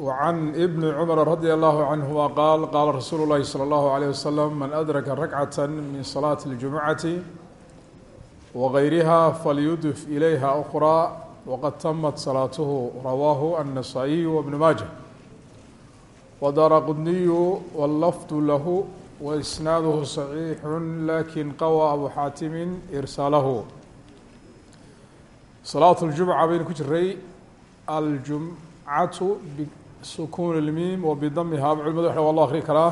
وعن بن cمر رضي الله عنهma qال qاla رsuuل الlahi صلى الله عليه وسلم mن أdركa ركعة من صلاة الجuمعة وغayrha فlyudف إليha أخرى وqad تمت صلاaته rawاه النسائي وبن mاجة وdارqطني واللفظ lah وإسناaده صحيiح لkن qwى أbو xاaتم إrساaله صلاaة الجuمعة baynu ku jiray aljumcatu bisukuun اlmiim wa bidamiha culimadu waxa waa loo akri karaa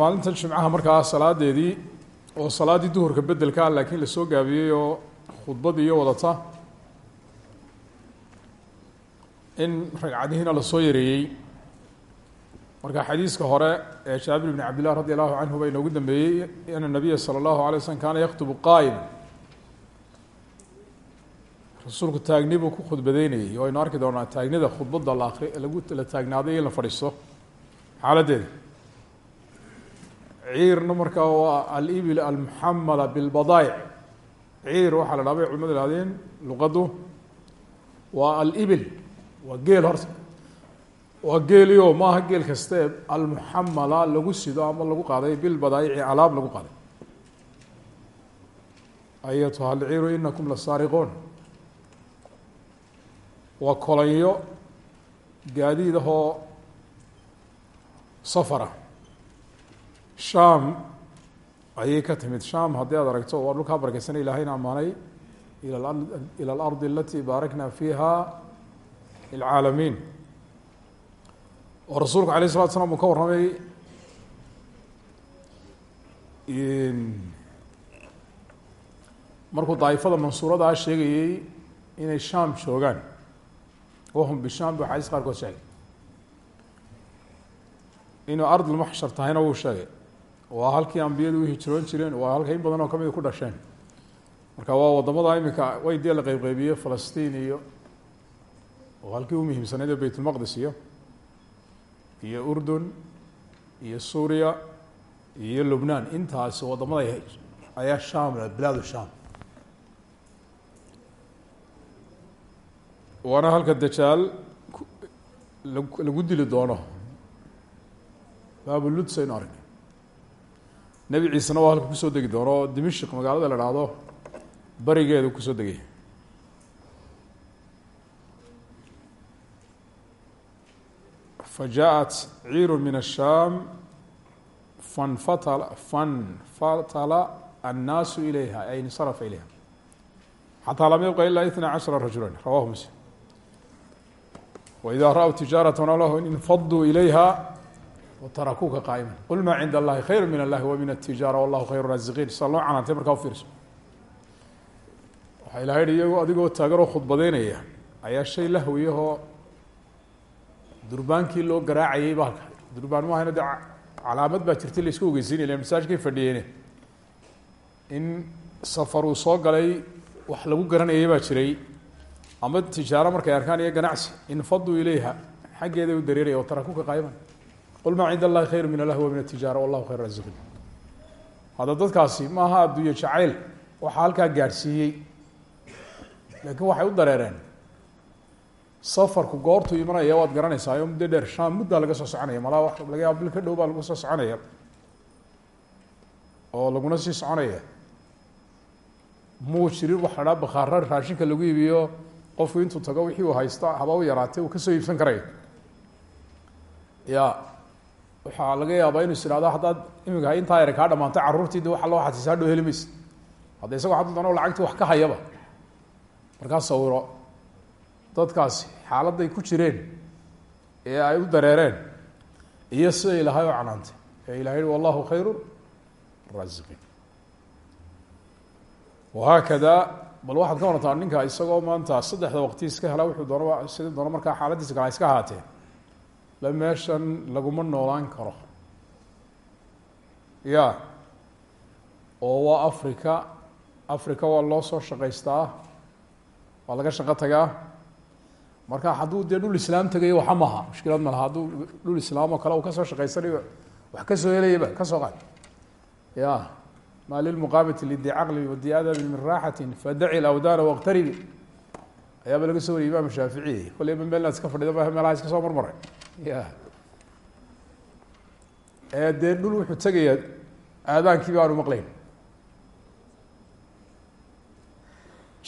maalinta jimcaha markaa salaadeedii oo salaaddii duhurka bedelka laakiin lasoo gaabiyey oo khudbadii iyo wadata in ragcadihiina lasoo yareeyey marka xadiiska hore ee jaabir bn cabd llah radi allahu canhu baa inoogu dambeeyey ana nabiya salى اllahu alay slm kaana yaktubu qaa'im rasuulku taagni buu ku khudbadeynayay oo aynu arki doonaa taagnida khudbadda la akri lagu la taagnaaday in la fadhiisto. Xaaladeeda ciirna markaa waa alibil almuxamala bilbadaa'ic ciir waxaa la dhaha bay culimadu luqaddu waa alibil waa geel horta. Waa geelio maaha geel kaste almuxamala lagu sido ama lagu qaaday bilbadaa'ici alaab lagu qaaday. Ayatuha alciiru inakum la saariquun waa kolanyo gaadiid ahoo safara. Shaam ayay ka timid. Shaam haddii aad aragto waa dhulkaa barakeysanay ilahayna amaanay ila ila alardi alati baarakna fiiha lcaalamiin oo rasuulku alayh الsalatu slam uu ka warramay markuu daa'ifada mansuuradaa sheegayey inay shaam joogaan wahum bishaam bu xadiis qaarkood sheegay inuu ardulmaxshar tahayna wuu sheegay waa halkii ambiyadu u hijroon jireen waa halka in badan oo kamida ku dhasheen marka waa waddamada iminka way dee la qeyb qeybiye falastiin iyo oo halkii u muhiimsanayd ee baytulmaqdis iyo iyo urdun iyo suuriya iyo lubnaan intaasi waddamada ayaa shaam bilaadu shaam waana halka dajaal lagu dili doono baabu luds aynu argnay nebi ciisena waa halka kusoo degi doono oo dimishik magaalada la haahdo barigeeda kusoo degay fajaءat ciir min الsham fanfatl fanfatla الnaasu ilayha ay insarafa ilayha xatىa lam yabqa ila itna caشhara rajula rawahu muslim وإda rأw tijaaraة lah infaduu ilayha wtarakuuka qaa'ima qul ma cinda اllahi khayr min اllahi wa min الtijaara wallahu khayr raaziqiin sida loo canaantay markaa ufiirso waxaa ilaha yihi iyagoo adigoo taaganoo khudbadeynaya ayaa shay lahwiyahoo durbaankii loo garaacayay baalka durbaan mahayna de calaamad baa jirtay la isku ogeysiinaya masaajkay fadhiyeene in safar uu soo galay wax lagu garanayay baa jiray ama tijaaro markay arkaan iyo ganacsi infaduu ilayha xaggeeda u dareeraya o tarakuka qaaiman qul maa cinda allahi khayr min allahi wa min atijaara wallahu khayr raziqiin hadda dadkaasi maaha adduunye jacayl waxaa halkaa gaadhsiiyey. Laakiin waxay u dareereen safarku goortuu imanaya waad garanaysaa oo muddo dheer shaam muddaa laga soo soconaya malaa wa laga yaaba bil ka dhow lagu soo soconaya. Oo laguna sii soconaya. Muu jirin waxa dhaa raashinka lagu iibiyo qofku intuu tago wixii uu haysto haba u yaraatay uu ka soo iibsan karayo ya waxaa laga yaabaa inu is ihahdo haddaad imika intaa yar kaa dhamaantay carruurtii de waxa loo xasiisa hadhow heli maysa hadda isagoo hadda doona lacagtii wax ka hayaba. Markaa sawiro. Dadkaasi xaaladday ku jireen ee ay u dareereen. Iyo sida ilahay oo canaantay. Ee ilahay wallahu khayru raasiqiin wahaakada bal waxaad ka wartaa ninka isagoo maanta saddexda waqti iska hela wuxuu doonaba sidii doono markaa xaaladiisa kale iska ahaatee la meeshan laguma noolaan karo. Ya. Oo waa africa africa waa loo soo shaqaystaa. Waa laga shaqo tagaa. Marka hadduu dee dhul islaam tegayo waxa maha mushkilad ma laha. Hadduu dhul islaam oo kale uu ka soo shaqaysanayo wax ka soo helayaba ka soo qaad. Ya ma lilmuqaamati lidi caqli wadi adabi min raaxati fadaci lawdaana waqtaribi ayaaba laga soo wariyay imaam shaafici kolleyba meelnaad iska fadhida ma meelaha iska soo marmaray ya dee dhul wuxuu tegayaa aadaankiiba aanu maqlayn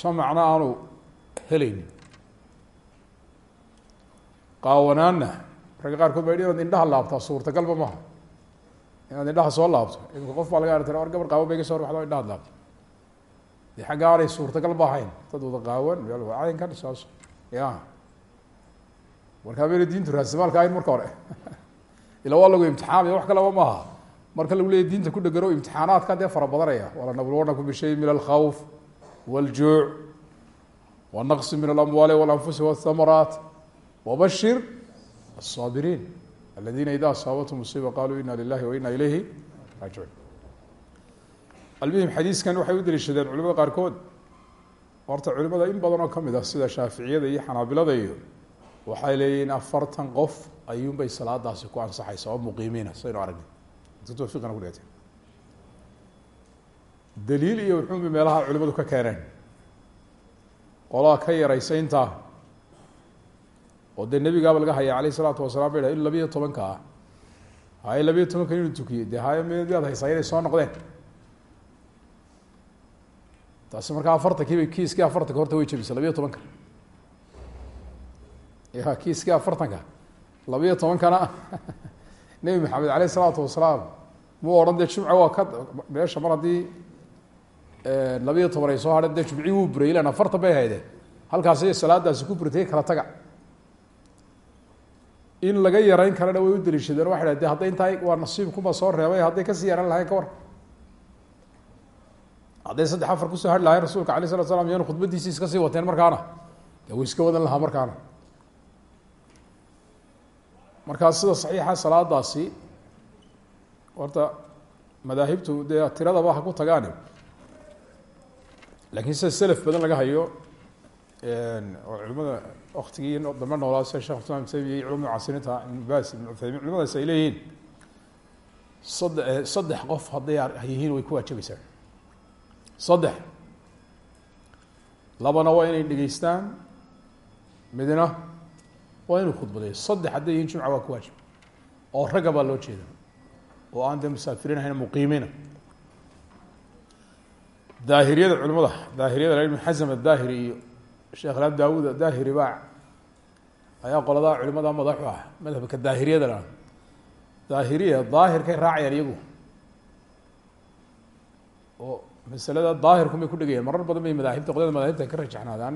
jamacna aanu helayn qaawanaanna ragga qaarkood ba indhaha laabtaa suurtagalba maaha inaad indhaha soo laabto imika qof baa laga artay war gabar qaawan bay ga so hor waxda indhahaad laabto dee xagga aanay suurtagal ba ahayn dad wada qaawan meel caynkan saas ya markaa mayna diintu raasimaalka ahayn marka hore ila waa lagu imtixaamaya wax kaleba maaha marka lagu leeyay diinta ku dhegano imtixaanaadka dee fara badanaya walanabluwanakum bishayin min alkhawf wاljuuc wanaqsi min alamwaali walanfusi wاthamaraat wabashir الصاabiriin aladiina ida asaabathum musiiba qaluu ina lilahi wa ina ilayhi raajicuun almuhim xadiiskan waxay u daliishadeen culimada qaarkood horta culimada in badan oo ka mid ah sida shaaficiyada iyo xanaabilada iyo waxay leeyihiin afartan qof ayuunbay salaadaasi ku ansaxaysa oo muqiimiina saynu aragnay fiqina kudhigate daliil iyo wuxuunba meelaha culimadu ka keeneen qolaa ka yaraysa intaa oo dee nebigaaba laga haya alayh isalaatu wasalaam bay in labiyo tobanka ah. Haye labiyo tobanka inuu tukiyey dee haye miyaad haysaa? Inay soo noqdeen. Taasi markaa afartankiiba kiiskii afartanka horta way jebisay labiyo tobanka. Ya kiiskii afartanka labiyo tobankana. Nebi maxamed aleyh isalaatu wasalaam muu odhan dee jumca waa ka meesha mar haddii labiyo toban ay soo hadheen dee jumcii wuu buray ilan bay hayde halkaasi salaadaasi ku burtay kala taga in laga yarayn karana way u daliishadeen waxay dha de hadday intaa waa nasiibkuma soo reebay? Hadday ka sii yaran lahayn ka war. Hadday saddex afar ku soo hadhi lahayn rasuulka alay slat slam yaanu khudbadiisi iska sii wateen markaana. De way iska wadan lahaa markaana. Markaa sida saxiixa salaadaasi horta madaahibtu dee tiradaba ha ku tagaane laakiin sida selaf badan laga hayo oo culimada waktigii dambe noolaa sida shekh islam ibn taymiya iyo culamada mucaasiriinta ibn bas ibn uthaymin culimadaas ay leeyihiin sadde saddex qof hadday yihiin way ku waajabaysaa saddex. Labana waa inay dhegeystaan. Midna waa inuu khudbadeeyo. Saddex hadday yihiin jumca waa ku waajib. Oo ragga loo jeeda oo aan dee musaafiriin ahayn muqiimiina. Daahiriyada culimada daahiriyada xasm adahiri iyo sheekh laab daawud adahiri baa ayaa qoladaa culimada madaxu ah madhabka daahiriyada la daahiriya daahirkay raacayaan iyagu. Oo masalada daahirku may ku dhegayaan marar badan bay madaahibta qodada madaahibta ka rajaxnaadaan.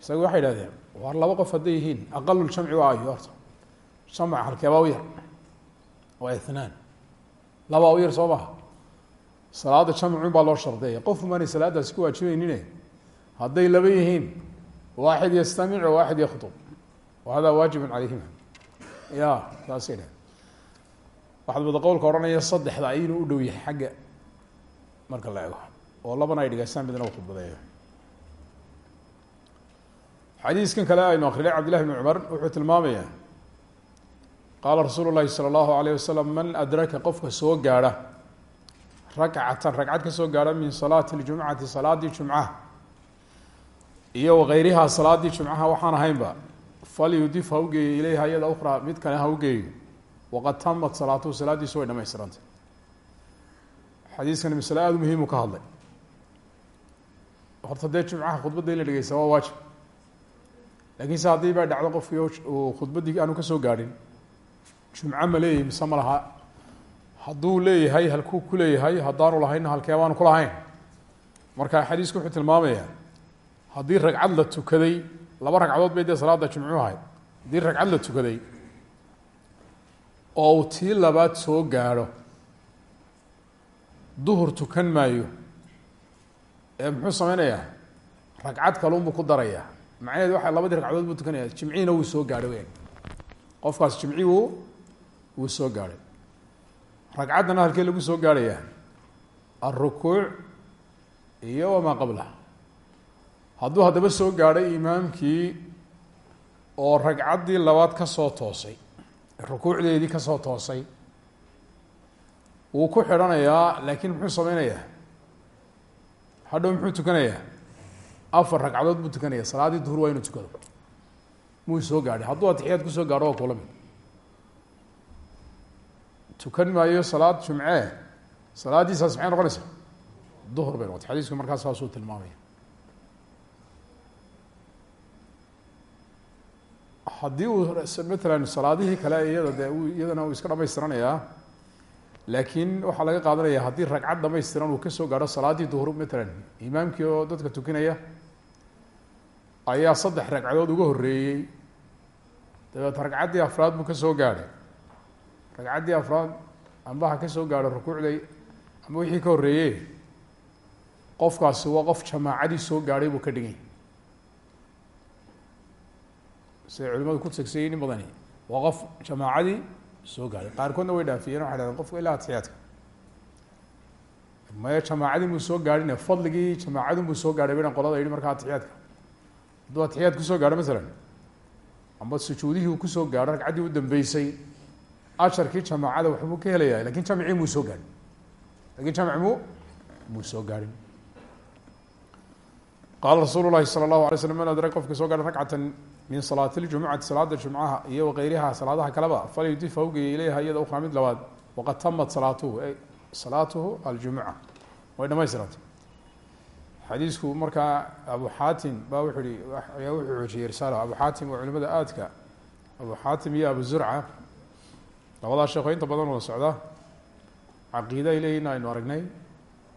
Isaga waxay idhahdeen waar laba qof hadday yihiin aqaluljamci waa ayo horta. Jamc halkeebaa u yar waa ithnaan. Labaa u soo maha salaada jamcun baa loo shardeeya qof maanay salaadaasi ku waajibeynine hadday laba yihiin waaxid yastamic waaxid yakhtub hada waajibun calayhima. Ya saasay dhaheen waxaad wada qowlka odhanaya saddexda inuu u dhow yahay marka la ego oo labana ay dhigaystaan midna uu khudbadeeyo. Xadiiskan kale aynu akrinay cabdillahi bn cumar wuxuu tilmaamaya qaala rasuulu llahi salى allahu alayh wasalam man adraka qofka soo gaara rakcatan ragcad ka soo gaara min salaati اljumcati salaadii jumca iyo wagayrihaa salaadii jumcaha waxaan ahaynba falyudif ha ugeeyo ilayha iyada ukraa mid kale ha ugeeyo waqad tamat salaatuhu salaadiisu way dhamaystirantay. Xadiiskani masale aada muhiimu ka hadlay. Horta dee jumcaha khudbadda la dhegeysta waa waajib. Lakin se haddii baa dhacdo qofkii uu khudbaddii aanu ka soo gaadhin jumco ma leeyahay mise ma leeyahay halkuu ku leeyahay haddaanu lahaynna halkee baanu ku lahayn. Marka xadiisku wuxuu tilmaamayaa haddii ragcad la tukaday laba ragcadood bay dee salaada jumcu ahayd. Haddii ragcad la tukaday oo uu tii labaad soo gaadho duhur tukan maayo ee muxuu sameynayaa ragcad kalunbuu ku darayaa. Macnaheedu waxa labadii ragcadood buu tukanaya jimciina wuu soo gaadhay weyan qofkaas jimci wuu wuu soo gaadhay. Ragcaddana halkee lagu soo gaadhayaa? Alrukuuc iyo wamaa qablah hadduu haddaba soo gaadhay imaamkii oo ragcaddii labaad ka soo toosay rukuucdeedii ka soo toosay wuu ku xidhanayaa laakiin muxuu sameynayaa hadhow muxuu tukanayaa? Afar ragcadood buu tukanaya salaadii duhur waa inuu tukado. Muu soo gaadhay. Hadduu atixiyaad ku soo gaadho waa kula mid. Tukan maayo salaad jumcee? Salaadiisaas maxay noqonaysaa? Duhur bay noqotay. Xadiisku markaa saasuu tilmaamaya haddii uu matalan salaadihii kale iyada de iyadana uu iska dhamaystiranayaa laakiin waxaa laga qaadanaya haddii ragcad dhamaystiran uu ka soo gaadho salaaddii duhur matalan imaamkii oo dadka tukinaya ayaa saddex ragcadood uga horreeyey. Dabeet ragcaddii afraad buu ka soo gaadhay. Ragcaddii afraad amba ha ka soo gaadho rukuucday ama wixii ka horreeye qofkaasi waa qof jamaacadii soo gaadhay buu ka dhigay siday culimadu ku tagsayey nin badani. Waa qof jamaacadii soo gaadhay qaarkoodna way dhaafiyeen waxay dhahdeen qofka ilaa atixiyaadka maya jamaacadii muu soo gaadhine fadligii jamaacadun buu soo gaadhay bayna qolada yihi markaa atixiyaadka hadduu atixiyaad ku soo gaadho masalan amba sujuudihii uu ku soo gaadho ragcaddii u dambeysay asharkii jamaacada waxbuu ka helaya laakiin jamcii muu soo gaadhin laakiin jamc mu muu soo gaadhin qaala rasuulu lahi salى اlahu alay slam man adra qofka soo gaadha min salaati ljumucati salaada jumcaha iyo wakayriha salaadaha kaleba falyudif ha ugeeya ilayha iyada ukraa mid labaad waqad tamat salaatuhu ay salaatuhu aljumuca way dhamaystirantay xadiisku markaa abu xaatim ba wuxuu ihi wuxuu xoojiyey risaala abu xaatim waa culimada aadka. Abu xaatim iyo abu zurca labadaa sheeko inta badan wada socda. Caqiida ay leeyihiin aynu aragnay.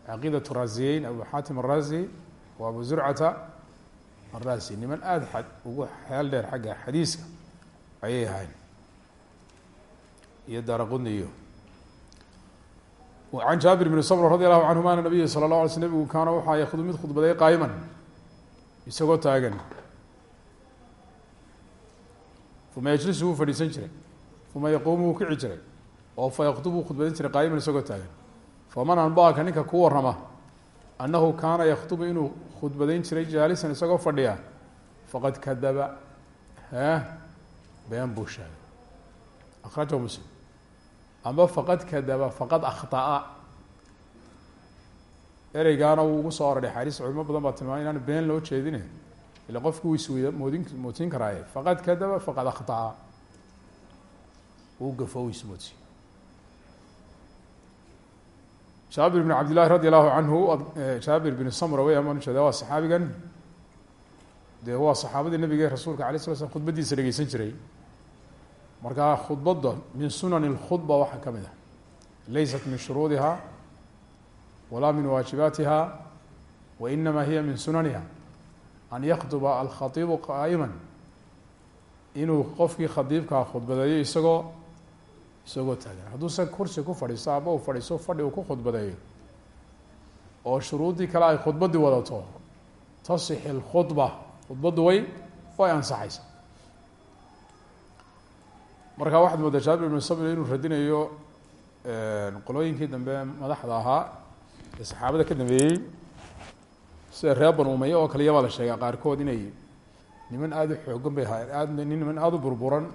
Caqiidat raasiyeyn abu xaatim araasi wa abu zurcata araasi niman aada xad ugu xeel dheer xagga xadiiska ayay ahayn. Iyo daaraqudni iyo can jaabir bn samr radi allahu canhuma ana nabiya sala اllah alay sl nebigu kaana waxaa yakdu mid khudbaday qaayiman isagoo taagan. Uma yajlisu wuu fadhiisan jiray. Uma yaquumu wuu kici jiray. Oo fa yakdubu khudbadan jiray qaayiman isagoo taagan. Faman anbaaka ninka ku warama annahu kaana yakdubu inuu khudbadayn jiray jaalisan isagoo fadhiya faqad kadaba ha been buu sheegay akhrajahu muslim amba faqad kadaba faqad akhطa'a ereygaana wuu ugu soo aroray xaadiis culimo badan baa tilmaamay inaan been loo jeedine ila qofku wuu isweyda moodin mootin karaaye faqad kadaba faqad akhطa'a uu gafo u ismoodsiy jaabir bn cabd llahi radi allahu canhu jaabir bn samra wey amaan ujeeda waa saxaabigan. Dee waa saxaabadii nabiga rasuulka alay sla slam khudbadiisa dhegeysan jiray. Markaa khudbadda min sunani اlkhudba waxaa ka mid ah. Laysat min shuruudiha walaa min waajibaatiha wa inama hiya min sunaniha. An yakduba alkhaiibu qaa'ima inuu qofkii khadiibkaa khudbadeeyo isagoo isagoo taagan hadduuse kursi ku fadhiisto aba uu fadhiisto fadhi uu ku khudbadeeyo oo shuruuddii kale ay khudbaddii wadato tasix اlkhudba khudbaddu way way ansaxaysa marka waxaad moodaa jaabir ibnu samr inuu radinayo qolooyinkii dambe madaxda ahaa ee saxaabada ka dambeeyey sida reer ban umaye oo kaliya baa la sheegaa qaarkood inay niman aada u xoogan bay ahaayeen aad niman aada u burburan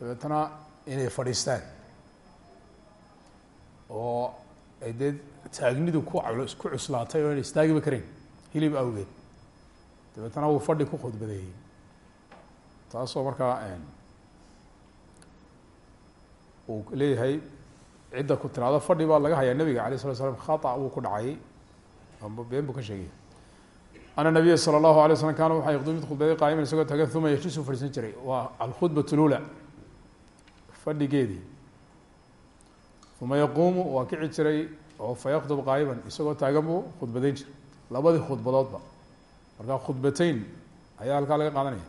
dabeetana inay fadhiistaan oo ay dee taagnidu ku ku cuslaatay oo inay istaagiba karayn hilib awgeed. Dabeetana wuu fadhi ku khudbadeeyey. Taasoo markaa uu leeyahay cidda ku tiraado fadhi baa laga hayaa. Nabiga alay slat slam khata wuu ku dhacay. Been buu ka sheegaya ana nabiya sala allahu alay slam kaana waxaa yaqdu mid khudbaday qaayiman isagoo tagan uma yajlisu fadhiisan jiray. Waa alkhudbat lula fadhigeedii uma yaquumu waa kici jiray oo fa yakdub qaayiman isagoo taagan buu khudbadayn jiray labadii khudbadoodba markaa khudbateyn ayaa halkaa laga qaadanaya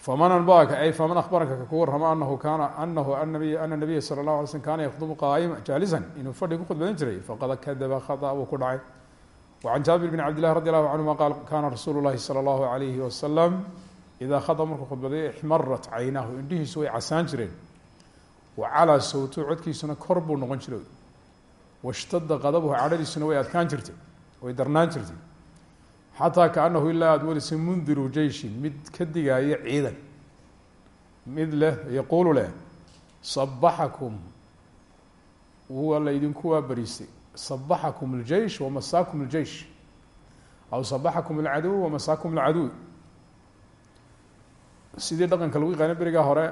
faman anbaka ay faman akhbaraka kaku warramo anahu kaana anahu anabiy ana nabiya sala اllahu alay slm kana yakdubu qaayima jaalisan inuu fadhi ku khudbadan jiray faqad kadaba khata buu ku dhacay wacan jaabir bn cabd llahi radi allahu canhuma qaal kana rasuulu llahi salى اllahu alayhi wasalam idaa khada markuu khudbaday ixmarat caynaahu indhihiisu way casaan jireen wa calaa sawtu codkiisuna kor buu noqon jiray washtada qadabuhu cadhadiisuna way adkaan jirtay way darnaan jirtay xataa kaanahu ilaa aada wadisa mundiru jeyshin mid ka digaayo ciidan mid leh yaquulu leh sabaxakum waa la idinku waabariistay sabaxakum اljeish wamasaakum اljeish aw sabaxakum alcaduw wamasaakum alcaduw sidii dhaqanka lagu yaqaano berigaa hore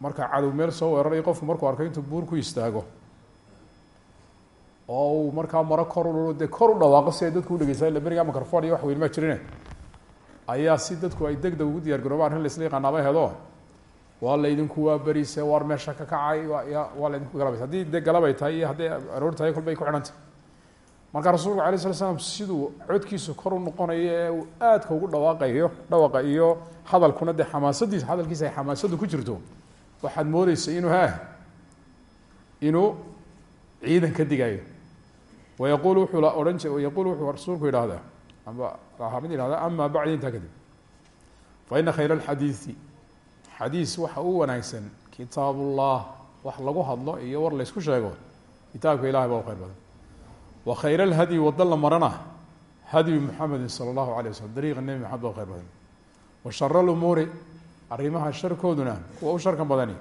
marka cadow meel soo weeraray qofku markuu arko intuu buur ku istaago oo uu markaa maro kor dee kor u dhawaaqo si ay dadku udhegeysaa illa berigaa microfon iyo wax weyn maa jirine. Ayaa si dadku ay deg deg ugu diyaar garoobaan arrin laisla yaqaanaaba hedo. Waa laydinku waa berise waar meesha ka kacay ya waa laydinku galabay. Haddii dee galabay tahay iyo hadday aroor tahay kolbay ku xidhantay marka rasuulku alay sala slam siduu codkiisu kor u noqonayo ee uu aadka ugu dhawaaqayo dhawaqa iyo hadalkuna dee xamaasadiisa hadalkiisa ay xamaasadu ku jirto. Waxaad moodeysa inuu ha inuu ciidan ka digayo wayaqulu wuxuu la odhan jir yaqulu wuxuu rasuulku yidhaahdaa ama mid yihahda ama bacdi intaa kadib. Fa ina khayra alxadiidi xadiis waxa u wanaagsan kitaab ullah wax lagu hadlo iyo war laysku sheego. Kitaabka ilahay baa u khayr badan wa khayr alhadyi wada la marana. Hadyu muxamedi sala allahu alay waslm dariiqa nebi maxamed baa khayr badan wa shara lumuuri arrimaha sharkooduna kuwa sharkan badani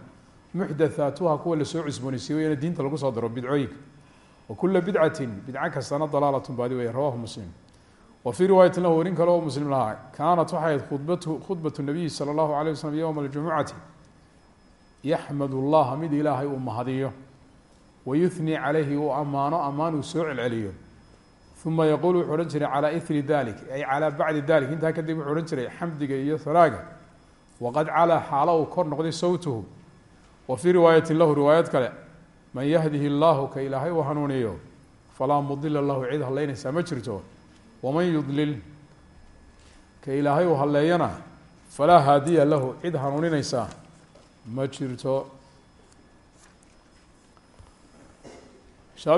muxdathaatuha kuwa la soo cusboonaysiiyo ina diinta lagu soo daro bidcooyinka. Wa kula bidcatin bidco kastana dalaalatun baadi weeye rawahu muslim. Wa fii riwaayati lahu warin kale muslim lahaa kaanat waxay ahayd khudbatu khudbatu nabiyi sala allahu alayh waslm yowma aljumucati. Yaxmad llaha mid ilaahay wayuhnii calayhi uu ammaano ammaan uu soo celceliyo uma yaquul wuxuu odhan jiray calaa iri dalik ay calaa bacdi dalik intaa kadib wuxuu odhan jiray xamdiga iyo haraaga waqad calaa xaalo uu kor noqday sawtuhu wa fii riwaayatin lahu riwaayad kale man yahdihi llahu ka ilaahay uu hanuuniyo falaa mudila lahu cid haleynaysaa ma jirto waman yudlil ka ilaahay uu halleeyana falaa haadiya lahu cid hanuuninaysaa ma jirto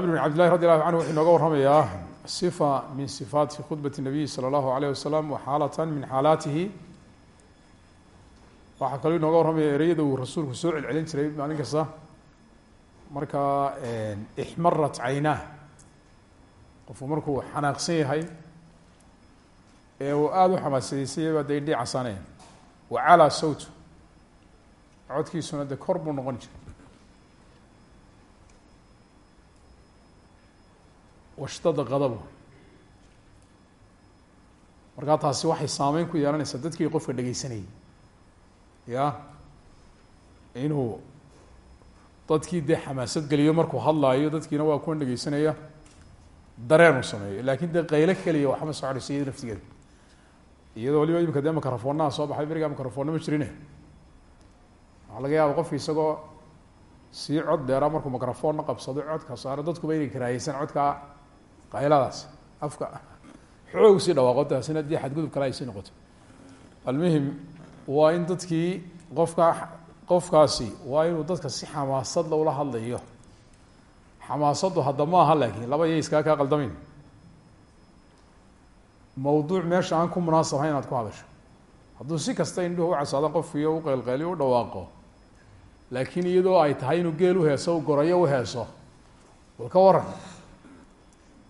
bn cabd llahi radi allahu canhu wuxuu inooga warramayaa sifa min sifaati khudbati nabiyi sala allahu alayh wasalam wa xaalatan min xaalaatihi. Waxaa kaloo inooga warramaya ereyada uu rasuulku soo celcelin jiray maalin kasta. Markaa ixmarat caynaah qofku markuu xanaaqsan yahay ee uu aada u xamaasadeysanya baa de indhii casaaneen wa calaa codkiisuna dee kor buu noqon jiray washtada qadabu markaa taasi waxay saameyn ku yeelanaysaa dadkii qofka dhegeysanayay ya? Inuu dadkii dee xamaasad geliyo markuu hadlaayo dadkiina waa kuwan dhegeysanaya dareen uu sameeyo laakin dee qaylo keliya waxma soconayso iyada naftigeeda iyadoo waliba imika dee microfonaha soo baxay berigaa microfonna ma jirine. Waxaa laga yaaba qofki isagoo sii cod dheeraa markuu microfonna qabsado codka saaro dadkuba inay karaaheysan codkaa qayladaas afka xoog sii dhawaaqo taasina dee xadgudub kale ay sii noqoto. Almuhim waa in dadkii qofka qofkaasi waa inuu dadka si xamaasadla ula hadlayo. Xamaasaddu hadda ma aha laakiin laba iyo iskaa kaa qaldameyn mawduuc meesha aan ku munaasabhay inaad ku hadasho. Hadduu si kasta indhuhu u casaado qofkiiyo u qeylqeyliyo u dhawaaqo laakiin iyadoo ay tahay inuu geel uheeso u gorayo u heeso bal ka waran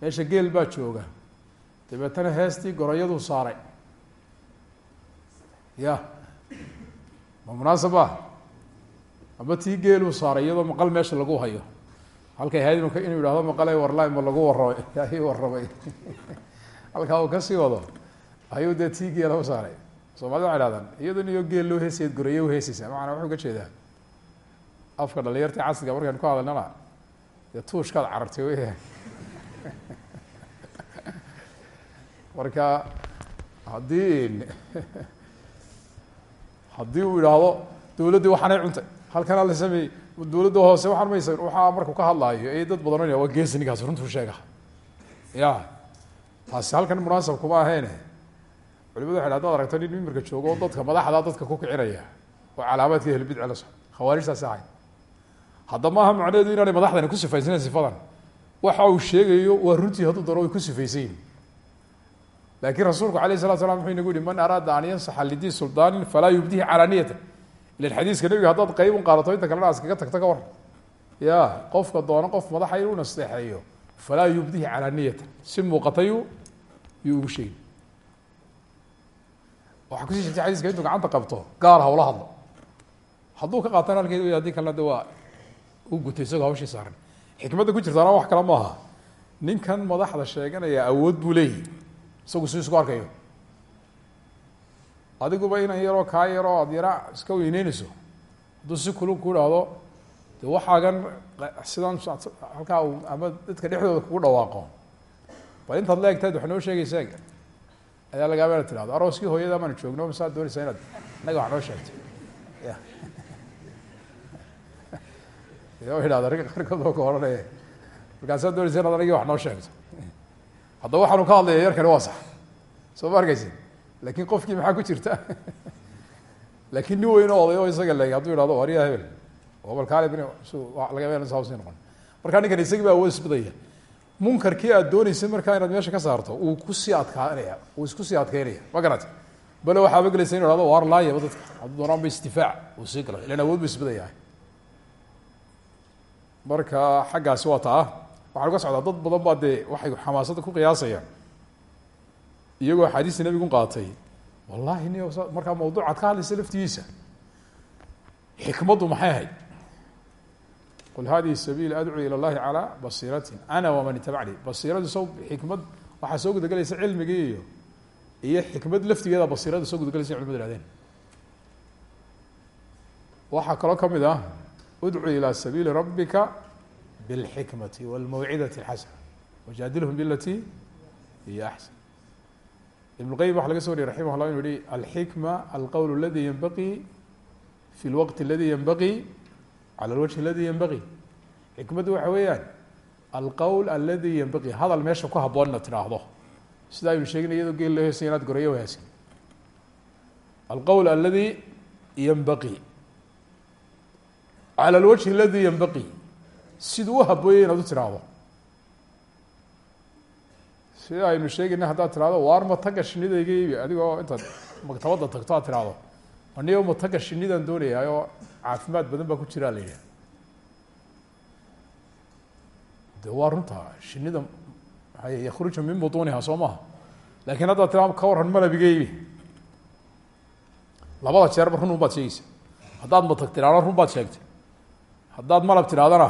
meesha geel baa jooga. Dabeetana heestii gorayaduu saaray. Ya. Ma munaasab ah amba tii geeluu saaray iyadoo maqal meesha lagu hayo? Halkay ahayd inu inuu yidhahdo maqalay warlaay ma lagu warramay i warramay halkaa uu ka sii wado. Ayuu dee tii geela saaray. Soomaalida waxay hahdaan iyadoo niyo geel loo heesayd goraye u heesaysaa. Macanaa wuxuu ka jeedaa. Afka dhalinyarta casriga markaynu ku hadalnana dee tuushkaad carartay wey marka haddii haddii uu yidhaahdo dawladdii waxaanay cuntay. Halkanaa la sameeyey dawladda hoose waxaan maysa waxaa markuu ka hadlaayo ee dad badan waa geesi ninkaas runtuu sheega. Ya taasi halkan munaasab kuma aheene culimadu waxay hadaad aragto nin mimirka joogo oo dadka madaxda dadka ku kicinaya oo calaamaadka ehlbidca la so khawaarijtaasi ahay hadda maaha macnaheedu inaanay madaxdani ku sifaysanen sifadan. Waxa uu sheegayo waa runtii hadduu daro way ku sifaysan yihiin laakiin rasuulku alayh الslat slam wuxuu inagu yihi man araada an yansaxa lidii suldaanin falaa yubdihi calaaniyata ilan xadiiska nebiga qeyb un qaadato inta kalena askaga tagto ka war ya qofka doono qof madaxa inuu nasteexeeyo falaa yubdihi calaaniyata si muuqatayu yuu ugu sheegi waxaa ku sii jirtay xadiiska intuu gacanta qabto gaar hawla hadlo. Hadduu ka qaatana halkeed wey haddii kalena de waa u gutay isagoo hawshii saaran. Xikmadda ku jirtaana wax kale maaha ninkan madaxda sheeganaya awood buu leeyahy isagu si isku arkayo adiguba inan yaroo kaa yaroo aada yara iska weyneyneyso hadduu si kulu ku idhaahdo de waxaagan sidan halkaa uu ama dadka dhexdooda kugu dhawaaqo bal intaad la egtaad wax noo sheegaysa ayaa lagaaba ina tirahdo arooskii hooyada maanu joogno masaad doonaysaa inaad innaga wax noo sheegto ya idhahda ragga qaarkood oo ka odhanaya markaasaad doonaysa inaad anagii wax sheegto haddaba waxaanu ka hadlaya yarkani waa sax soo ma laakin qofkii maxaa ku jirta? Laakiin nin weyn oo oday oo isaga leeg hadduu ihahdo warya hebel? Balkaale bn laga saasi noqon. Markaa ninkan isagii baa awood isbadaya. Munkarkii aad dooneysay markaa inaad meesha ka saarto uu ku sii adkaanaya. Uu iskusii adkeynaya ma garata bale waxaaba gelaysa inu hahdo waar laayaba dadka. Hadduu doonaan ba istifaac. Uu sii galay. Ilan awood bu isbadaya marka xaggaasi waa taa waxaan uga socdaa dad badan baa dee waxay xamaasadda ku qiyaasayaan iyagoo axaadiista nebigu qaatay wallahi ni markaa mawduucaad ka hadlaysa laftigiisa xikmaddu maxay ahayd qul hadihi sabiil adcuu ilى اllahi calى basiiratin ana waman itabacni basiiradu so xikmad waxaa soo gudagelaysa cilmigii iyo iyo xikmad laftigeeda basiirada soo gudagelaysa culimadu ihahdeen waxaa kaloo kamid ah udcu ilى sabiili rabika bاlxikmati wاlmawcidati اlxasana wajaadilhum bilati hiy axsan ibn اlqayim waxa laga so wariyey raximah llah inu yihi alxikma alqowl اladi ynbaqi fi اlwaqti اladi ynbaqi calى اlwجه اladi ynbaqi xikmaddu waxa weeyaan alqowl aladi ynbaqi hadal meesha ku haboon inaad tidhaahdo sida aynu sheegina iyadoo geel loo heesay inaad goreyo heesin alqowl aladi ynbaqi calى اlwجه اladi ynbaqi siduu u habooyay inaad u tidhaahdo sida aynu sheegayna haddaad tirahdo waar mataga shinidayga iibi adigoo intaad maktabadda tagto aad tirahdo anigo mataga shinidaan doonayaayoo caafimaad badan baa ku jiraa la yidhaha de waa runta shinida maay yakruju min butuuniha soo maha laakiin haddaad tira ka warran malabiga iibi labada jeerba run un baad sheegeysa haddaad matag tirahdana run baad sheegtay. Haddaad malab tirahdana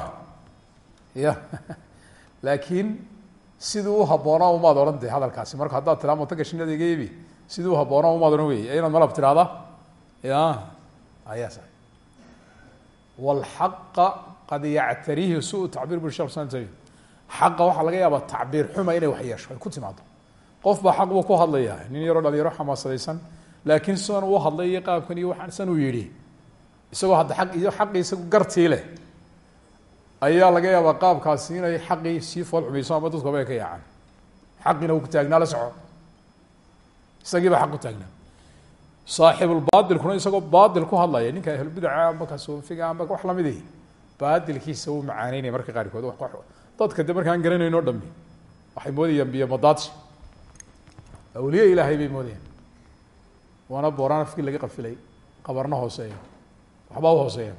ya. Laakiin sidii u haboonaa umaad odhan de hadalkaasi. Marka haddaad tiraa mataga shinadayga iibi sidii u haboonaa umaad odhan wey inaad malab tirahda ya. Ayaa sa wاlxaqa qad yactarihi su tacbir bu shek sl tami xaqa waxaa laga yaabaa tacbiir xuma inay wax yeesho ay ku timaado qof baa xaq buu ku hadlaya nin yaroo dhalinyaro xamaasadaysan laakiin sidan uu hadlay iyo qaabkan iyo waxaan san uu yihi isagoo hadda aq iyo xaqii isagu gartii leh ayaa laga yaabaa qaabkaasi inay xaqii sii fool xumayso ama dadkuba ay ka yaacaan. Xaqiina uu ku taagnaa la soco. Isagii baa xaq ku taagnaa saaxibulbaatilkuna isagoo baatil ku hadlaya ninka ahlulbidaca amba kasoofiga amba wax lamidi baatilkiisa uu macaaneynaya marka qaarkood dadka de markaan garanayn o dhami waxay moodayaan biyo madaadsi awliye ilaahay bay moodayaan. Waana booraan afkii laga qafilay qabarna hooseeya waxbaa u hooseeya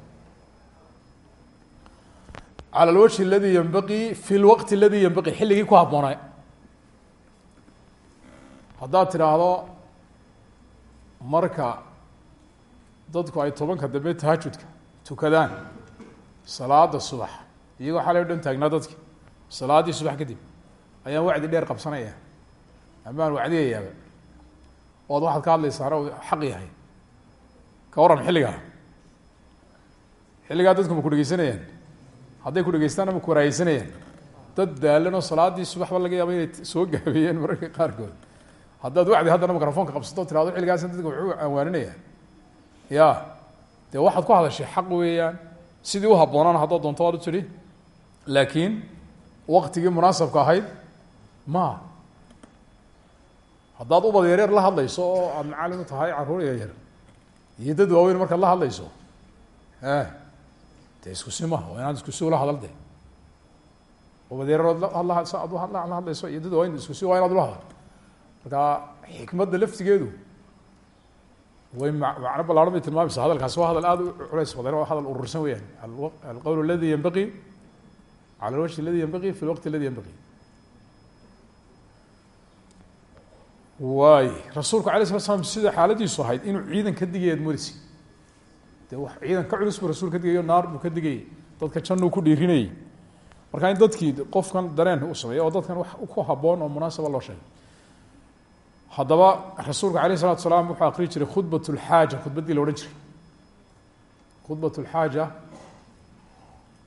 calى alwajhi aladi yanbaqii fi lwaqti aladi yanbaqi xilligii ku habboonaa haddaad tidhaahdo marka dadku ay tobanka dambe tahajudka tukadaan salaada subax iyagoo xalay u dhan taagnaa dadka salaaddii subax kadib ayaan wacdi dheer qabsanaya amaan wacdigayaaba oad waxaad ka hadlaysaana uu xaq yahay ka waran xilligaa xilligaa dadku ma ku dhegeysanayaan hadday ku dhegeystaan ama kuwaraayeysanayaan dad daalan oo salaaddii subaxba laga yaaba inay soo gaabeeyeen mararka qaarkood. Haddaad wacdi haddana microfonka qabsato tirahdo xilligaasna dadka wuxuu anwaaninaya ya dee waxaad ku hadashay xaq weeyaan. Sidii u habboonaan haddaad doonto waad u tidhi laakiin waktigii munaasabka ahayd ma haddaad ubad yaryar la hadlayso oo aada macalin u tahay carruur yaryar iyo dad waaweyn markaad la hadlayso e de isku si maha waa inaad isku si ula hadal de ubad yarerood la hadlayso iyo dad waa inaad tilmaamaysa hadalkaasi waa oo yanbaqi waay rasuulku alay slat slam sida xaaladiisu ahayd inuu ciidan ka digaya ad moodeysa de ciidan ka culus buu rasuul ka digayo naar buu ka digayay dadka jannuu ku dhiirinayay markaa in dadkii qofkan dareen u sameeyo oo dadkan wax ku haboon oo munaasaba loo sheegay. Haddaba rasuulka alayh isalatu salaam wuxuu akrii jiray khudbat lxaaja khudbaddii la jiray. Khudbat lxaaja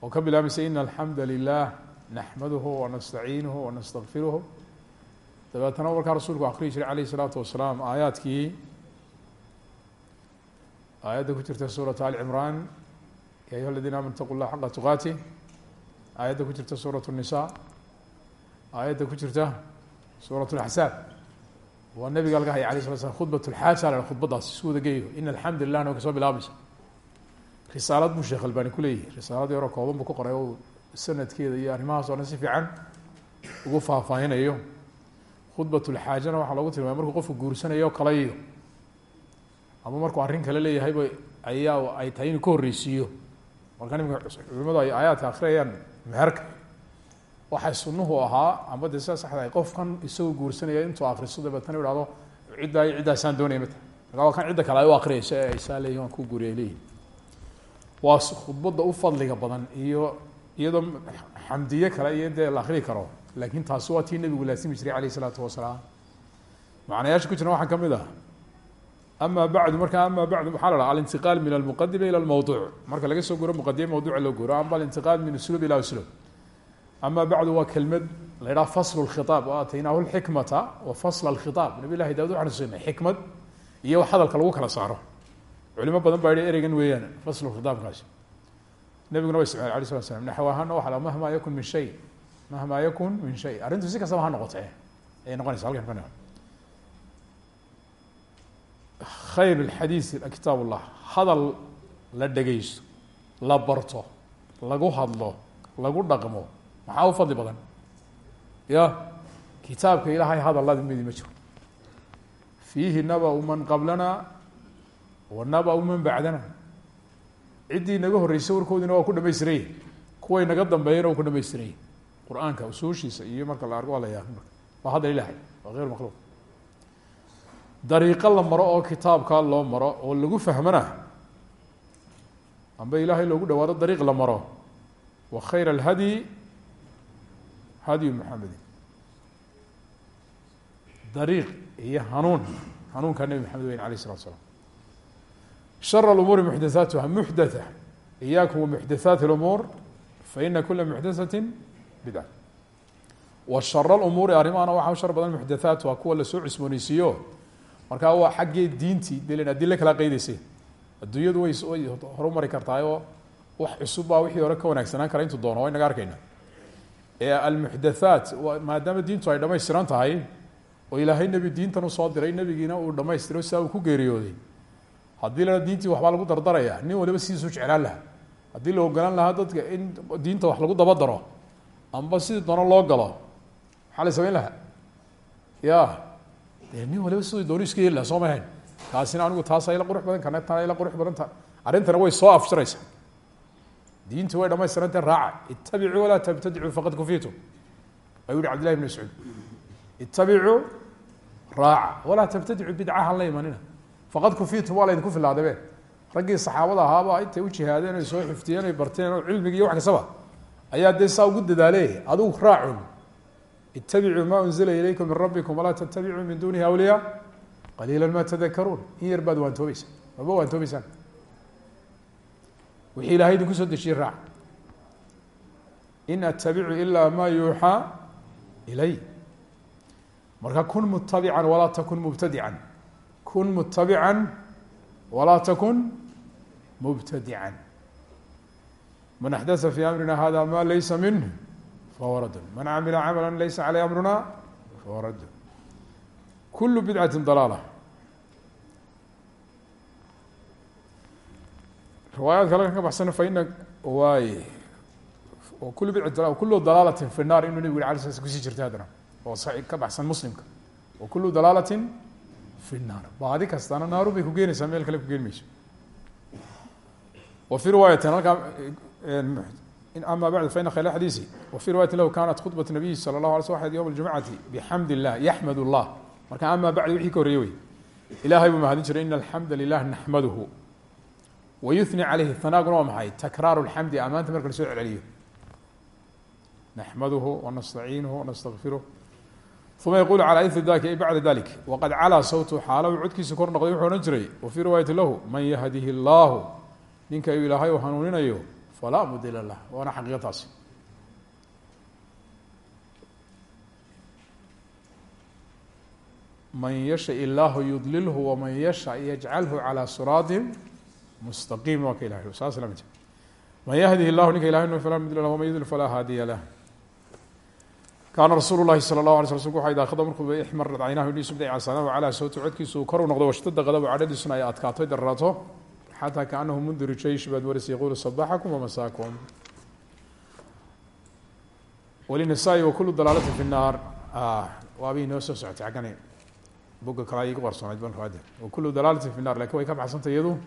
oo ka bilaabaysa ina alxamda lilah naxmaduhu wanastaciinuhu wanastakfiruhu dabeetana markaa rasuulku akriyi jiray alayh isalaatu wasalaam aayaadkii aayadda ku jirta suuratu alcimraan ya ayuha aladiina amanu itaqu llah xaqa tuqaati aayadda ku jirta suuratu nisa aayadda ku jirta suurat laxsaab waa nabiga alka haya alay sala slam khudbat lxaaja ala khudbadaas isu wada geeyo ina alxamdu na ka soo bilaabaysa risaalad buu sheekh albani kuleeyahay risaalad yaroo kooban buu ku qoray o sanadkeeda iyo arrimahaas o dhan si fiican ugu faahfaahinayo khudbat lxaajana waxaa loogu tilmaamay markuu qofku guursanayo o kale iyo ama markuu arrin kale leeyahayba ayaa ay tahay inuu ka horreysiiyo. Marka nimika culimadu ay aayaadka akhriyayaan meherka. Waxay sunuhu ahaa amba de sida saxda qofkan isagoo guursanaya intuu akriso dabeetana ihahdo ciddaa ciddaasaan doonaya mata. Marka waa kan cidda kale ay u akriyayso ee aysaa ku guuriya waa khudbadda u fadliga badan iyo iyadoo xamdiye kale iyo dee la akriyi karo. Laakiin taasi waa tii nebigu laasimi jiray alayh isalaatu wasalaam. Macnayaasha ku jirna waxaa ka mid ah ama bacdu marka ama bacdu maxaa la alintiqaal min almuqadima ila almawduuc marka laga soo guro muqadime mawduuca loo guro amba alintiqaal min uslub ila uslub ama bacdu waa kelmad la ydhaha faslu lkhiaab o ataynaahu lxikmata wa fasla alkhiaab nabi llahi daawud waxaanu siinay xikmad iyo hadalka lagu kala saaro culimo badan baa yihi ereygan weeyaan faslu khitaabkaasi nabiguna wa isticmaal alay slat slam naxw ahaana waxa mahma yakun min shay mahma yakun min shay arrintu si kastaba ha noqote ayay noqonaysa halkan ka khayr اxadiisi kitaab اllah hadal la dhegeysto la barto lagu hadlo lagu dhaqmo maxaa u fadli badan ya kitaabka ilaahay hadalada midi ma jiro fiihi naba-u man qablana wa naba-u man bacdana ciddii naga horreysay warkoodina waa ku dhamaystiranya kuway naga dambeeyana waa ku dhamaystiranya qur-aanka usuushiisa iyo marka la argo waa la yaa waa hadal ilahay waa غeyr makhluuq dariiqo la maro oo kitaabkaa loo maro oo lagu fahmana amba ilaahay loogu dhawaado dariiq la maro wa khayr اlhadyi hadyu muxamedi dariiq iyo hanuun hanuunkaa nebi maxamed weyn alayh الsalatu slam shar اlumuuri muxdathaatuha muxdatha iyaakum wamuxdathaat اlumuur faina kula muxdathatin bidca wa shar اlumuuri arrimahana waxaa u shar badan muxdathaatuha kuwa lasoo cusmooneysiiyo markaa waa xaggee diintii delen adile kala qeydeysay adduunyadu way horumari kartaayoo wax cusub baa wixii hore ka wanaagsanaan kara intuu doono way naga arkeyna ee almuxdathaat maadaama diintu ay dhamaystiran tahay oo ilaahay nebi diintan u soo diray nebigiina uu dhamaystiro sidaa uu ku geeriyooday. Haddii la diintii waxbaa lagu dardaraya nin waliba sidiisu jeclaan lahaa. Haddii la ogolaan lahaa dadka in diinta wax lagu daba daro amba sidii doono loo galo maxaa la samayn lahaa? Ya de nin waliba siduu dooni iska yeli laha soo ma ahayn taasina anigu taasa ila qurux badan kana tana ila qurux badan ta arrintana way soo afjaraysa diinti way dhamaystirantee raaca ittabicuu walaa tabtadicuu faqad kufiitum ayuu yihi cabd llahi bn mascuud ittabicuu raaca walaa tabtadicuu bidcahan la imanina faqad kufiitum waa laydinku filaadabe raggii saxaabada ahaaba intay u jihaadeen ay soo xifdiyeen ay barteen oo cilmigi iyo wax kastaba ayaa dee saa ugu dadaale adigu raacun ittabicuu ma unzila ilaykum min rabbikum walaa tattabicuu min dunihi awliyaa. Qaliila ma tadakaruun in yar baad waantoobeysaan maba waantoobeysaan wixii ilahay idinku soo dejiyey raac. In attabicu ilaa ma yuuxaa ilay. Marka kun mutabican walaa takun mubtadican kun mutabican walaa takun mubtadican man axdaa fi amrina hada ma laysa minh fahuwa raddun man camila camala laysa caleyh amruna fahuwa raddun kulu bidcati dalaala riwaayaadka halkan ka baxsana faina waaye kulu bidcati kulu dalaalatin fi naar inuu nebigu yhi ala ku sii jirta haddana oo ka baxsan muslimka wa kulu dalaalatin fi naar baadi kastana naaru bay ku geenaysaa meel kale ku geeni mayso wa fi riwaayatin halkaa ama bacd faina khayr xadiisi wa fi riwayati lahu kanat khudbat nabiyi sala اllah alay sl waxayd yowm اljumcati bixamd illah yaxmad اllah marka ama bacdi wixii ka horreeye wey ilahay buu mahadin jiray in alxamda lilah naxmaduhu wayuni caleyhi hanaaguna waa maxay takraaru lxamdi amaanta marka lasoo celceliyo naxmaduhu wanastaciinuhu wanastakfiruh uma yaqulu calى iri dalika ay bacda dalik waqad calaa sawtu xaala uu codkiisa kor noqday wuxuu odhan jiray wa fii riwaayati lahu man yahdihi اllahu ninka uu ilaahay u hanuuninayo falaa mudila lah waana xaqiiqataasi man yasha illaahu yudlilhu waman yasha yajcalhu calaa siraatin mustaqiim waa ka ilahay saas la mid man yahdihi illahu ninka ilahay falaa mudila lah waman yudlil falaa haadiya lah kaana rasuulu lahi sala اllah alay sl slk waa idaa khada markuu ixmarad caynah indhiisu bidacasanahu calaa sawti codkiisu uu kor u noqdo washtadda qadabu cadhadiisuna ay adkaato daraato xataa kaanahu mundiru jeysh baad warisa yaquulu sabaxakum wamasaakum walinasaa-i wakulu dalaalati fi nnaar waabay noo soo socotay xaggani boga kale ay igu qarsoonayd bankaade wakulu dalaalati fi nnar laakiin way ka baxsantay iyadu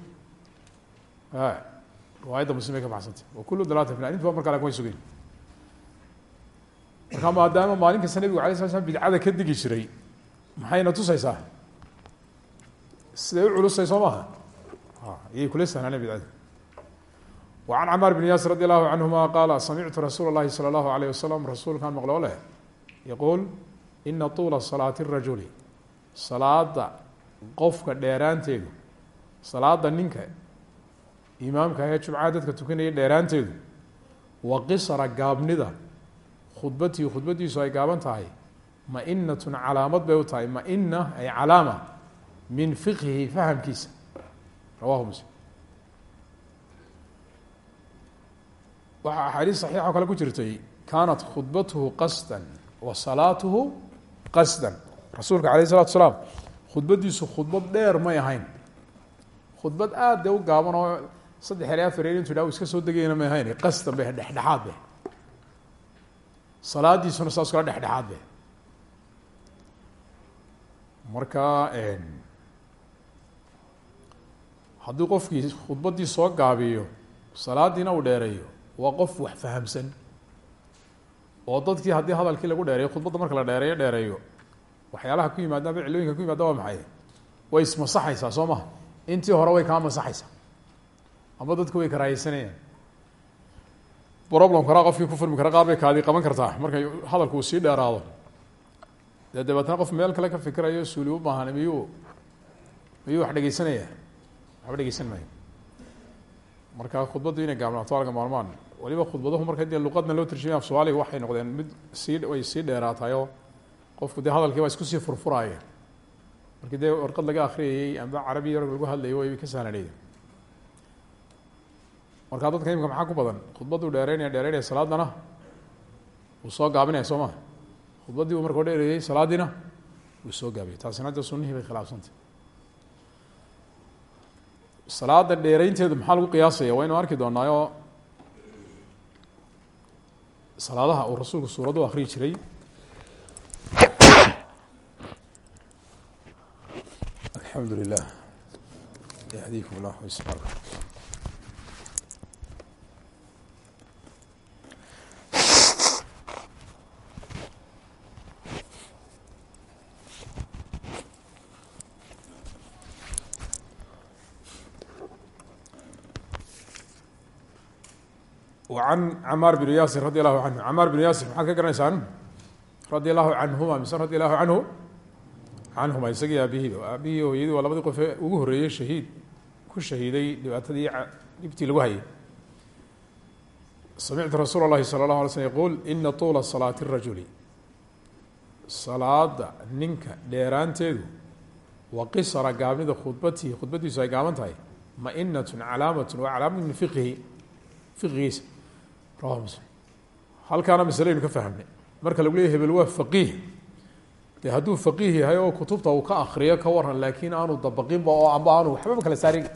riwaayadda muslim way ka baxsantay wakulu dalalati fi nar intuba marka laakiin way sugeyn markaa maadaama maalin kasta nebigu alay sla slam bidcada ka digi jiray maxayna tusaysaa siday u culusay soo maaha iyay kula sahnaaneen bidcadi wacan camaar bn yaasir radi allahu canhuma qaala samictu rasuula اllahi salى allahu alayh wasalam rasuulkaan maqloo leh yaquul ina tuula salaati rajuli salaada qofka dheeraanteedu salaada ninka imaamka ahee jumcaha dadka tukanaya dheeraanteedu wa qisra gaabnida khudbatihi khudbadiisu ay gaaban tahay ma-inatun calaamad bay u tahay ma-ina ay calaama min fiqhihi fahamkiisa rawahu muslim. Waxaa axaadiis saxiixa o kale ku jirtay kaanat khudbatuhu qasdan wa salaatuhu qasdan. Rasuulka alayh isalatu salaam khudbadiisu khudbad dheer may ahayn. Khudbad aada dee gaaban oo saddex ele afar el iska soo degayna may ahayn. Qasdan bay dhexdhexaad be salaadiisuna saas kala dhexdhexaad be marka haddii qofkii khudbaddii soo gaabiyo salaadiina uu dheereeyo waa qof wax fahamsan. Oo dadkii haddii hadalkii lagu dheereeyo khudbadda marka la dheereeyo dheereeyo. Waxyaalaha ku yimaada ama cilooyinka ku yimaada waa maxay? Way ismasaxaysaa soo maha intii hore way kaa masaxaysaa. Ama dadku way karaahaysanayaan problem karaa qofkii ku furmi kara qaar bay kaadi qaban kartaa. Markay hadalku sii dheeraado. Dee dabeetna qof meel kale ka fikirayo suuli u baahan miyuu miyuu wax dhegeysanaya waxba dhegeysan maayo marka khudbaddu inay gaabnaato alga maalmaan waliba khudbaduhu marka dee luqadna loo tarjimay af soomaaliga waxay noqdeen mid sii way sii dheeraatayoo qofku dee hadalkii waa isku sii furfuraaya markii dee warqad laga akriyayey amba carabiya lagu hadlayo way ka sahlanaya markaa dadka imika maxaa ku badan? Khudbadduu dheereynaya dheereynaya salaadana? Wuu soo gaabinaya soo maha khudbaddii uu marka dheereeyey soo gaabiyay taasina de sunihii bay khilaafsantay salaada dheereynteedu maxaa lagu qiyaasaya? Waa ynu arki doonaayo salaadaha uu rasuulku suuraddu akriyi jiray. Alxamdu lilah yahdiikum llah wayusbak an camaar bn yaasir radi allahu canhu camaar bn yaasir maxaad ka garanaysaan radi allahu canhuma mise radi allahu canhu canhuma isagii aabihiiba aabihii hooyadii waa labadii qof ee ugu horreeyey shahiid ku shahiiday dhibaatadii dhibtii lagu hayay samictu rasuula اllahi salى اlahu alay slm yquul ina tuula salaati الrajuli salaada ninka dheeraanteedu wa qisra gaabnida khudbatihi khudbadiisu ay gaaban tahay ma-inat calaamat waa calaamad min fiqhi fiqigiisa rawa muslim halkaana masaleynu ka fahmnay marka lagu leeyay hebel waa faqiih. Dee hadduu faqiih yahay oo kutubta uu ka akriyo ka waran laakiin aanu dabaqinba oo amba aanu waxbaba kala saarin.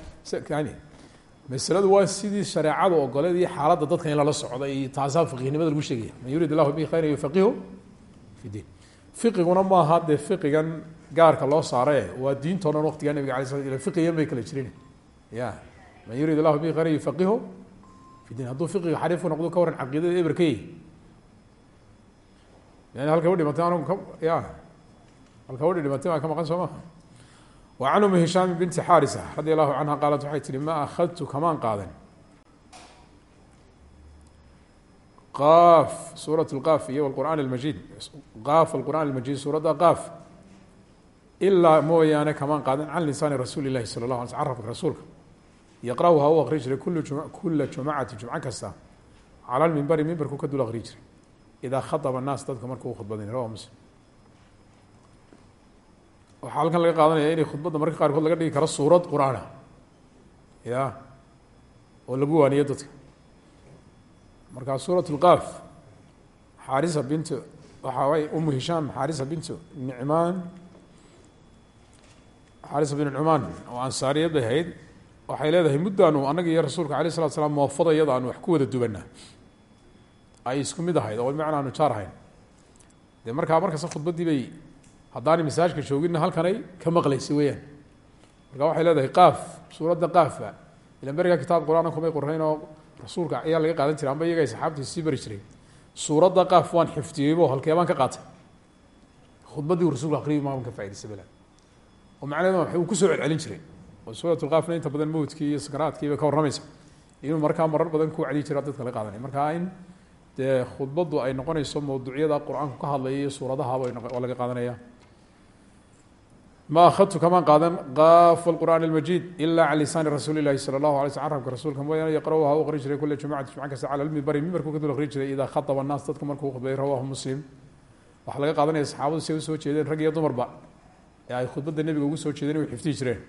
Yani masaladu waa sidii shareecadu ogoleed iyo xaaladda dadka in lala socdo iyo taasaa faqiihnimada lagu sheegaya man yurid allahu bihi khayran yufaqihu fi diin. Fiqiguna maaha dee fiqigan gaarka loo saare. Waa diintao dhan waqtigaa nabiga alay sla ila fiqigan bay kala jirin. Ya man yurid allahu bihi khayran yufaqihu hadduu fiqiga xariifku noqdo ka waran caqiidada eberkey yani halka udhi dhimatay anu ka ya. Halka udhi dhimatay waa ka maqan soo maha wa can umi hishaam binti xaarisa radi allahu canha qaalat ma akhadtu kamaan qaadan? Qaaf suurat lqaaf iyo wlqur'aan almajiid. Qaaf alqur'aan almajiid suuradda qaaf. Ilaa mooyaane kamaan qaadan can lisaani rasuuli llahi sala lah ala sl carabka rasuulka yaqra-u ha u aqri jiray kula jumacati jumco kasta cala lmimbari mimbarku ka dul aqri jiray idaa khaaba naas dadka markuu khudbadayn rawa muslim waxaa halkan laga qaadanaya inay khudbadda marka qaarkood laga dhigi karo suurad qur'aana ya oo lagu waaniyo dadka markaa suurat lqaaf xaarisa bintu waxaa way umu hishaam xaarisa bintu nicmaan xaarisa bin nucmaan oo ansaariyad bay ahayd waxay leedahay muddaanu annaga iyo rasuulka alayh salatu slam moofada iyada aanu wax ku wada dubanaa. Ay isku mid ahayd oo macna aanu jaar ahayn. Dee markaa markasta khudbaddii bay haddaanay masaajka jooginna halkanay ka maqlaysay weeyaan. Marka waxay leedahay qaaf suuradda qaafba ila berigaa kitaab qur'aanna kumay rasuulka ayaa laga qaadan jiray amba iyaga saxaabtii sii bari jiray. Suuradda qaaf waan xifdiyeybo ka qaatay. Khudbaddii uu rasulku akriyi maaban ka faa'idaysay bala oo macnaheeda waxa uu ku soo celcelin jiray oo suurat lkaafna inta badan mowdkii iyo sakaraadkiiba ka warramaysa inuu markaa marar badan ku cadi jira dadka la qaadanaya. Markaa in dee khudbaddu ay noqonayso mawduucyada qur'aanku ka hadlaya iyo suuradahaaba waa laga qaadanaya. Ma ahadtu kamaan qaadan qaafa qur'aan almajiid ilaa can lisaani rasuuli ilahi sala allahu alay sl arabka rasuulka yaqra-uha u aqrin jiray kula jamacati jimca kasta mimbarku ka dul aqrin jiray idaa khaaba naas dadka markuu khudbay rawahu muslim. Waxaa laga qaadanaya saxaabadu si ay u soo jeedeen rag iyo dumarba. Ee ay khudbadda nebiga ugu soo jeedeen way xifdihi jireen.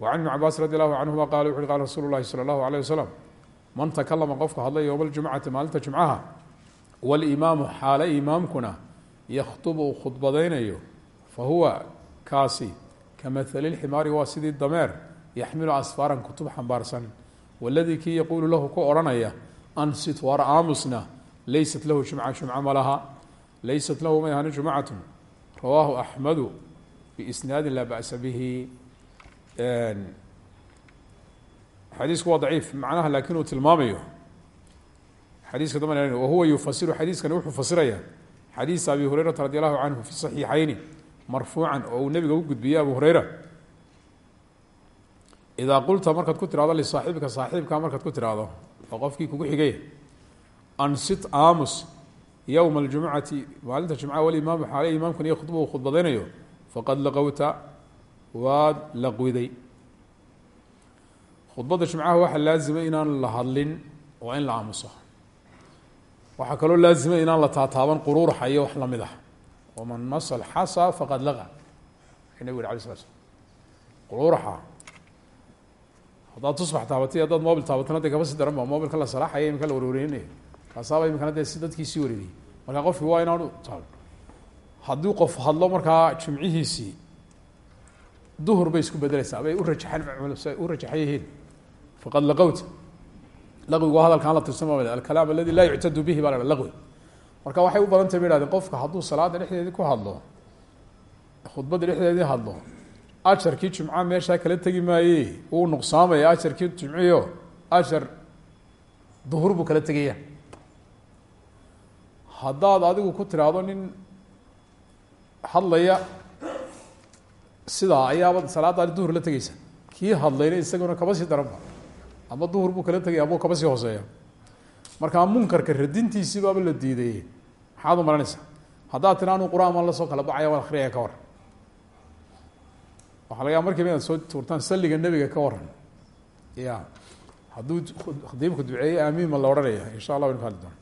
wa can ibni cabaas radi allahu canhuma qala wuxu uhi qala rasuulu lahi salى اllahu alيh wasalam man takalama qofka hadlay yowma اljumcati maalinta jumcaha walimaamu xaale imaamkuna yakhtubu uu khudbadaynayo fahuwa kaasi kamahali lximaari waa sidii dameer yaxmilu asfaaran kutub xambaarsan waladii kii yaquulu lahu ku odhanaya ansit war aamusna laysat lahu jumca jumca ma laha laysat lahu may ahani jumcatu rawaahu axmedu biisnaadin laa ba'sa bihi xadiisku waa daciif macnaha laakiin uu tilmaamayo. Xadiiska dama wahuwa yufasiru xadiiskani wuxuu fasiraya xadiisa abi hurayrata radi allahu canhu fi saxiixayni marfuucan oo uu nebiga u gudbiyey abu hureyra idaa qulta markaad ku tirahdo lisaaxibika saaxiibkaa markaad ku tirahdo oo qofkii kugu xigay ansit aamus yowma aljumcati maalinta jumca walimaamu xaale imaamkan iyo khudba uu khudbadaynayo faqad laqowta waad laqwiday khudbadda jumcaha waxaa laazimay inaan la hadlin waa in la aamuso. Waxaa kaloo laazimay inaan la taataaban quruuraxa iyo wax la mid ah. Waman masa lxasa faqad laqa wuxuu nabig yuri ala sla slam tusbax taabatay haddaad mobil taabatana dee kaba daran ba mobilka la salaaxaya imika la warwareynaya kaasaaba imikana dee si dadkii sii wareeriyey markaa qofki waa inaanu taab haddii qof hadlo markaa jimcihiisii duhur bay isku bedeleysaa bay u rajaxan u rajaxan yihiin. Faqad laqowta laqwigu waa hadalkaan la tirsan ma alkalaam aladi laa yuctadu bihi baa la laqwi. Marka waxay u badan tahy ba ihahdeen qofka hadduu salaada dhexdeedii ku hadlo khudbadda dhexdeedii hadlo ajarkii jumca meeshaa kala tegi maaye wuu nuqsaamaya ajarkii jumciyo ajar duhur buu kala tegaya haddaad adigu ku tiraahdo nin hadlaya sidaa ayaaba salaadaadi duhur la tegeysa kii hadlayna isaguna kaba sii daranba ama duhur buu kala tegaya ama kaba sii hooseeya markaa munkarka radintiisii baaba la diiday maxaad u maranaysaa? Haddaad tira anu qur'aan baan la soo kala baxaya waan akriyaya ka waran waxaa laga yaaba markiiba inaad soo tuurtaan salliga nebiga ka waran ya hadduu khadiimku duceeyey aamiin ma la odhanaya insha allah waynu ka hadli doona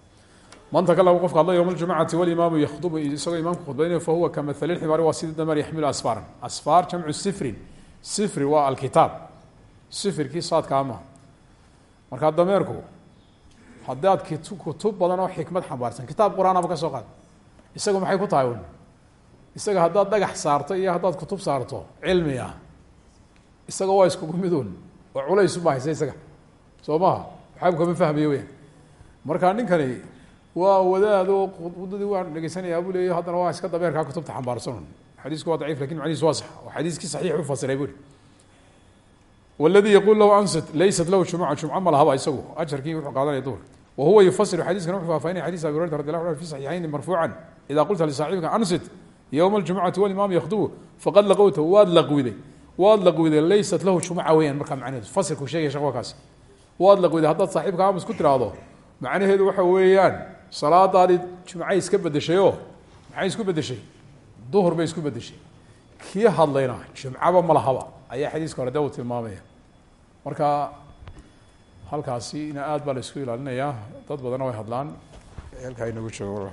man takalama qofka hadla yowma aljumcati walimaamu yakhdubu isagoo imaamku khudbaynayo fahuwa kamahali lximaari waa sidii dameer yaxmilu asfaaran asfaar jamcu sifrin. Sifri waa alkitaab. Sifirkii saadka amaha markaa dameerku haddaad kutub badan oo xikmad xambaarsan kitaab qur'aanaba ka soo qaad isagu maxay ku tahay un isaga haddaad dhagax saarto iyo haddaad kutub saarto cilmi ah isaga waa iskugu midun oo culaysuba haysa isaga. Soo maha waxaab kama fahmayo weyaan markaa ninkani waa wadaad oo khudbadii waan dhegeysanayaa buu leeya haddana waa iska dabeerkaa kutubta xambaarsanun xadiisku waa daciif laakiin macnihiis waa sax. Oo xadiiskii saxiix u fasiray buri wladii yaquul lahu ansit laysat lahu jumuca jumco ma lahaba isagu. Ajarkii wuxuu qaadanaya duhur. Wa huwa yufasiru xadiiskan wuxuu faahfaahinaya xadis abi hurayra radi allahu anhu fi saxiixayni marfuucan. Ida qulta lisaaxibika ansit yowma aljumucati walimaamu yakhdubu faqad laqowta waad laqwiday. Waad laqwiday laysat lahu jumuca weeyaan markaa macnaheedu. Fasirku sheegaya shaqo kaasi. Waad laqwiday haddaad saaxiibka aamus ku tiraahdo macnaheedu waxa weeyaan salaadaadii jumcay iska bedeshay oo maxay isku bedeshay duhur bay isku bedeshay kii hadlayna jumcaba ma lahaba ayaa xadiiska hore de uu tilmaamaya. Marka halkaasi ina aad baa la isku ilaalinayaa. Dad badanna way hadlaan. Halkaa inagu joogo